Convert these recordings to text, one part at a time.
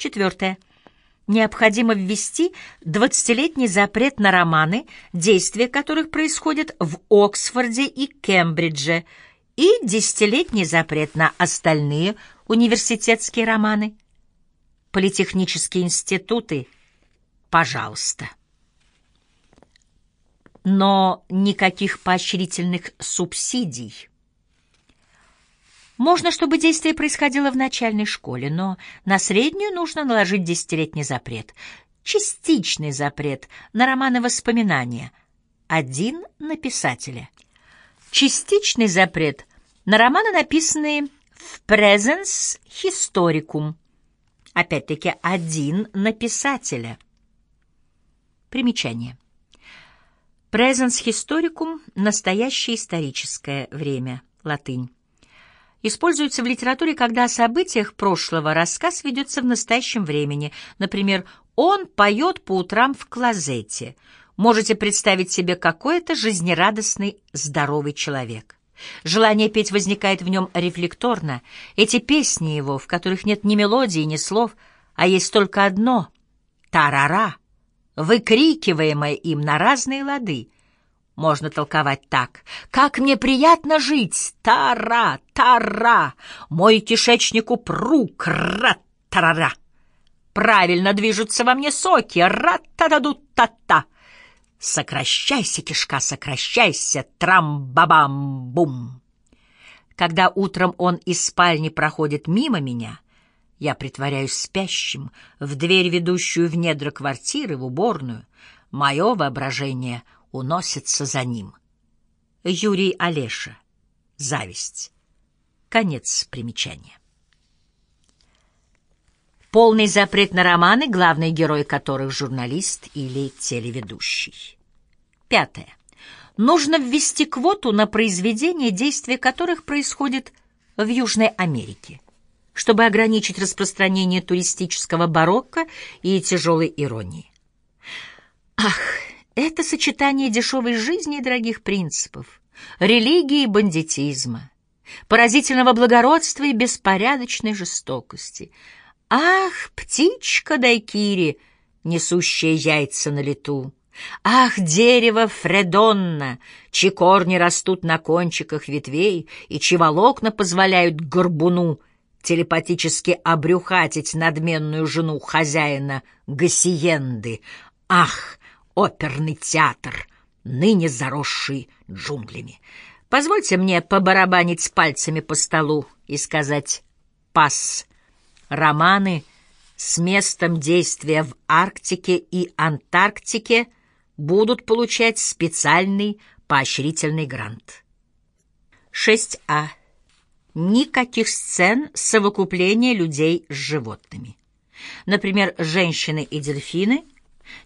Четвертое. Необходимо ввести 20-летний запрет на романы, действия которых происходят в Оксфорде и Кембридже, и десятилетний запрет на остальные университетские романы. Политехнические институты, пожалуйста. Но никаких поощрительных субсидий. Можно, чтобы действие происходило в начальной школе, но на среднюю нужно наложить десятилетний запрет. Частичный запрет на романы воспоминания. Один на писателя. Частичный запрет на романы, написанные в presens historicum. Опять-таки, один на писателя. Примечание. Presens historicum — настоящее историческое время. Латынь используется в литературе, когда о событиях прошлого рассказ ведется в настоящем времени. Например, «Он поет по утрам в клозете». Можете представить себе какой-то жизнерадостный, здоровый человек. Желание петь возникает в нем рефлекторно. Эти песни его, в которых нет ни мелодии, ни слов, а есть только одно — тарара, выкрикиваемое им на разные лады — можно толковать так. «Как мне приятно жить! Тара! Тара! Мой кишечник упру! Кра-тарара! Правильно движутся во мне соки! Ра-та-да-ду-та-та! Сокращайся, кишка, сокращайся! Трам-бабам-бум!» Когда утром он из спальни проходит мимо меня, я притворяюсь спящим в дверь, ведущую в недра квартиры, в уборную. Мое воображение — уносится за ним. Юрий Олеша. Зависть. Конец примечания. Полный запрет на романы, главный герой которых журналист или телеведущий. Пятое. Нужно ввести квоту на произведения, действия которых происходит в Южной Америке, чтобы ограничить распространение туристического барокко и тяжелой иронии. Ах, это сочетание дешевой жизни и дорогих принципов, религии и бандитизма, поразительного благородства и беспорядочной жестокости. Ах, птичка Дайкири, несущая яйца на лету! Ах, дерево Фредонна, чьи корни растут на кончиках ветвей и чьи волокна позволяют горбуну телепатически обрюхатить надменную жену хозяина Гассиенды. Ах, оперный театр, ныне заросший джунглями. Позвольте мне побарабанить пальцами по столу и сказать «пас». Романы с местом действия в Арктике и Антарктике будут получать специальный поощрительный грант. 6а. Никаких сцен совокупления людей с животными. Например, женщины и дельфины —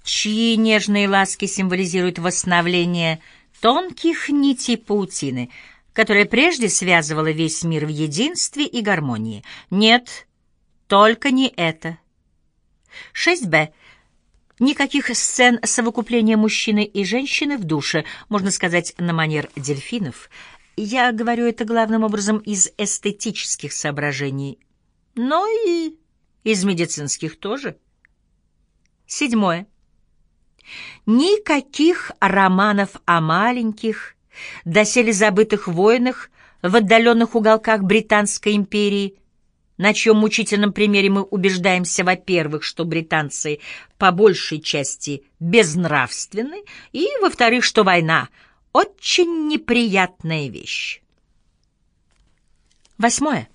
чьи нежные ласки символизируют восстановление тонких нитей паутины, которая прежде связывала весь мир в единстве и гармонии. Нет, только не это. 6б. Никаких сцен совокупления мужчины и женщины в душе, можно сказать, на манер дельфинов. Я говорю это главным образом из эстетических соображений, но и из медицинских тоже. Седьмое. Никаких романов о маленьких, доселе забытых войнах в отдаленных уголках Британской империи, на чьем мучительном примере мы убеждаемся, во-первых, что британцы по большей части безнравственны, и, во-вторых, что война — очень неприятная вещь. Восьмое.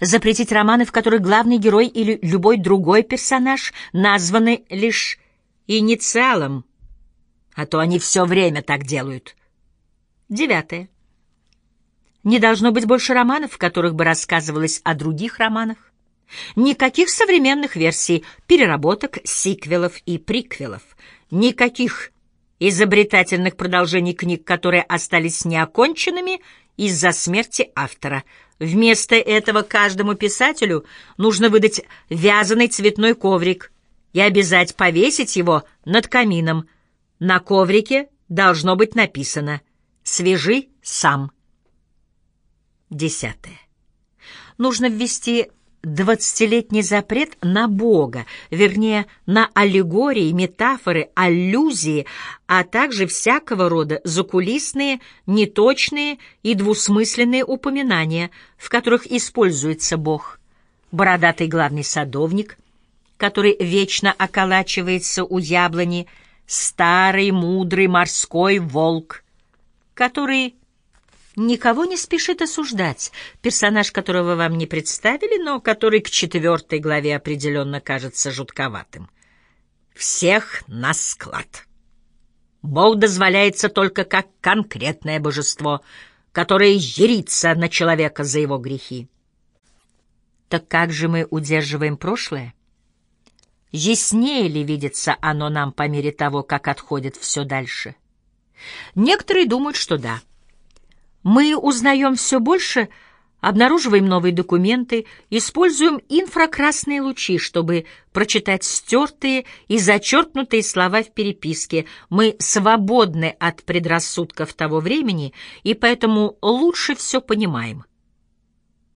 Запретить романы, в которых главный герой или любой другой персонаж названы лишь инициалом, а то они все время так делают. Девятое. Не должно быть больше романов, в которых бы рассказывалось о других романах. Никаких современных версий, переработок, сиквелов и приквелов. Никаких изобретательных продолжений книг, которые остались неоконченными из-за смерти автора. Вместо этого каждому писателю нужно выдать вязаный цветной коврик, и обязать повесить его над камином. На коврике должно быть написано «Свяжи сам». Десятое. Нужно ввести двадцатилетний запрет на Бога, вернее, на аллегории, метафоры, аллюзии, а также всякого рода закулисные, неточные и двусмысленные упоминания, в которых используется Бог. Бородатый главный садовник, который вечно околачивается у яблони, старый мудрый морской волк, который никого не спешит осуждать, персонаж которого вам не представили, но который к четвертой главе определенно кажется жутковатым. Всех на склад. Бог дозволяется только как конкретное божество, которое ерится на человека за его грехи. Так как же мы удерживаем прошлое? Яснее ли видится оно нам по мере того, как отходит все дальше? Некоторые думают, что да. Мы узнаем все больше, обнаруживаем новые документы, используем инфракрасные лучи, чтобы прочитать стертые и зачеркнутые слова в переписке. Мы свободны от предрассудков того времени и поэтому лучше все понимаем.